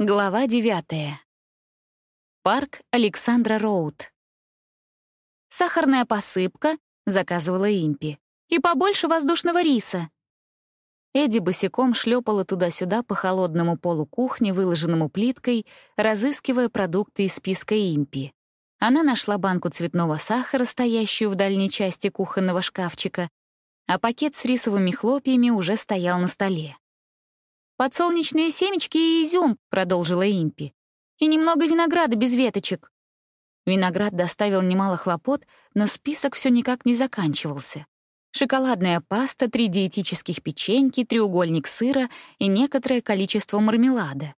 Глава девятая. Парк Александра Роуд. «Сахарная посыпка», — заказывала Импи, «и побольше воздушного риса». Эдди босиком шлепала туда-сюда по холодному полу кухни, выложенному плиткой, разыскивая продукты из списка Импи. Она нашла банку цветного сахара, стоящую в дальней части кухонного шкафчика, а пакет с рисовыми хлопьями уже стоял на столе. «Подсолнечные семечки и изюм», — продолжила Импи. «И немного винограда без веточек». Виноград доставил немало хлопот, но список все никак не заканчивался. Шоколадная паста, три диетических печеньки, треугольник сыра и некоторое количество мармелада.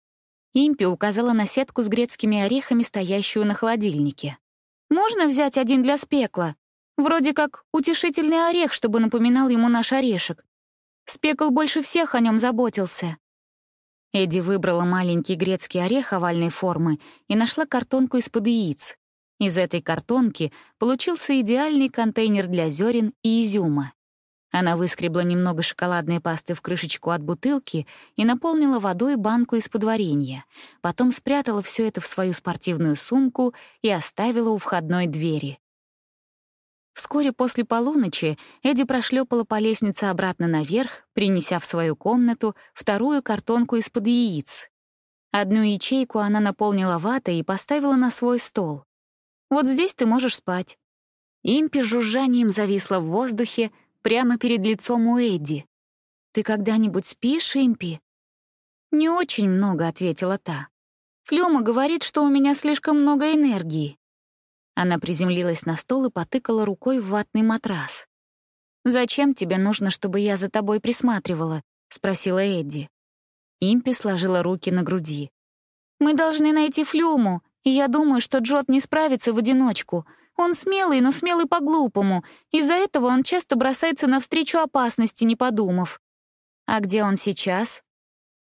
Импи указала на сетку с грецкими орехами, стоящую на холодильнике. «Можно взять один для спекла? Вроде как утешительный орех, чтобы напоминал ему наш орешек. Спекл больше всех о нем заботился». Эдди выбрала маленький грецкий орех овальной формы и нашла картонку из-под яиц. Из этой картонки получился идеальный контейнер для зерен и изюма. Она выскребла немного шоколадной пасты в крышечку от бутылки и наполнила водой банку из-под варенья. Потом спрятала все это в свою спортивную сумку и оставила у входной двери. Вскоре после полуночи Эдди прошлепала по лестнице обратно наверх, принеся в свою комнату вторую картонку из-под яиц. Одну ячейку она наполнила ватой и поставила на свой стол. «Вот здесь ты можешь спать». Импи жужжанием зависла в воздухе прямо перед лицом у Эдди. «Ты когда-нибудь спишь, Импи?» «Не очень много», — ответила та. «Флёма говорит, что у меня слишком много энергии. Она приземлилась на стол и потыкала рукой в ватный матрас. «Зачем тебе нужно, чтобы я за тобой присматривала?» — спросила Эдди. Импи сложила руки на груди. «Мы должны найти Флюму, и я думаю, что Джот не справится в одиночку. Он смелый, но смелый по-глупому. Из-за этого он часто бросается навстречу опасности, не подумав. А где он сейчас?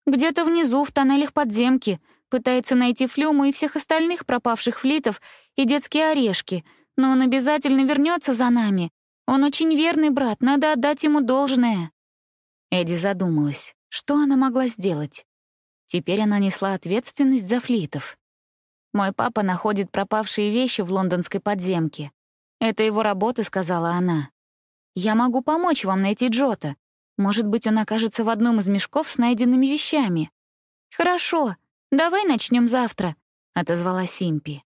Где-то внизу, в тоннелях подземки. Пытается найти Флюму и всех остальных пропавших флитов и детские орешки, но он обязательно вернется за нами. Он очень верный брат, надо отдать ему должное». Эдди задумалась, что она могла сделать. Теперь она несла ответственность за флитов. «Мой папа находит пропавшие вещи в лондонской подземке. Это его работа», — сказала она. «Я могу помочь вам найти Джота. Может быть, он окажется в одном из мешков с найденными вещами». «Хорошо, давай начнем завтра», — отозвалась Симпи.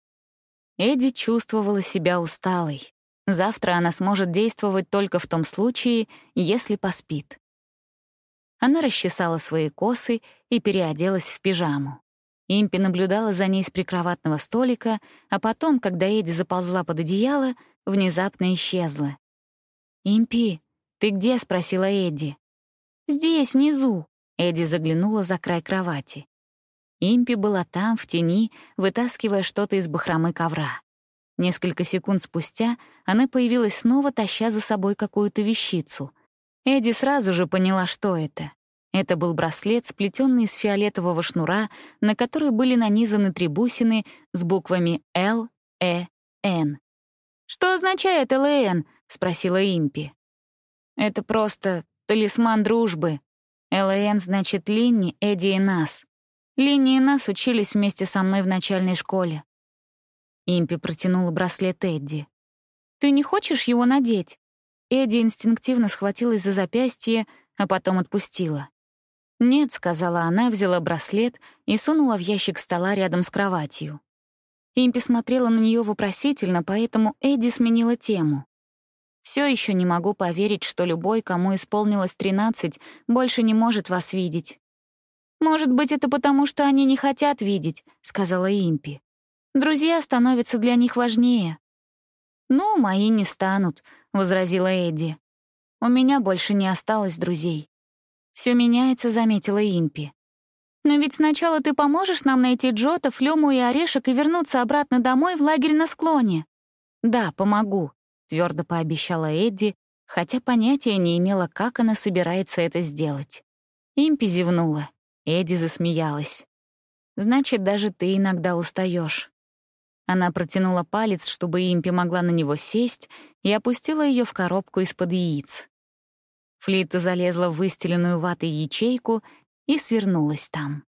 Эдди чувствовала себя усталой. Завтра она сможет действовать только в том случае, если поспит. Она расчесала свои косы и переоделась в пижаму. Импи наблюдала за ней с прикроватного столика, а потом, когда Эдди заползла под одеяло, внезапно исчезла. «Импи, ты где?» — спросила Эдди. «Здесь, внизу». Эдди заглянула за край кровати. Импи была там, в тени, вытаскивая что-то из бахромы ковра. Несколько секунд спустя она появилась снова, таща за собой какую-то вещицу. Эдди сразу же поняла, что это. Это был браслет, сплетенный из фиолетового шнура, на который были нанизаны три бусины с буквами «Л», «Э», «Н». «Что означает ЛН?» — спросила Импи. «Это просто талисман дружбы. ЛН значит Линни, Эдди и нас. Линии нас учились вместе со мной в начальной школе. Импи протянула браслет Эдди. «Ты не хочешь его надеть?» Эдди инстинктивно схватилась за запястье, а потом отпустила. «Нет», — сказала она, взяла браслет и сунула в ящик стола рядом с кроватью. Импи смотрела на нее вопросительно, поэтому Эдди сменила тему. Все еще не могу поверить, что любой, кому исполнилось 13, больше не может вас видеть. «Может быть, это потому, что они не хотят видеть», — сказала Импи. «Друзья становятся для них важнее». «Ну, мои не станут», — возразила Эдди. «У меня больше не осталось друзей». «Все меняется», — заметила Импи. «Но ведь сначала ты поможешь нам найти Джота, Флюму и Орешек и вернуться обратно домой в лагерь на склоне». «Да, помогу», — твердо пообещала Эдди, хотя понятия не имела, как она собирается это сделать. Импи зевнула. Эдди засмеялась. «Значит, даже ты иногда устаешь. Она протянула палец, чтобы Импи могла на него сесть, и опустила ее в коробку из-под яиц. Флита залезла в выстеленную ватой ячейку и свернулась там.